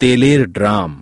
तेलेर ड्राम।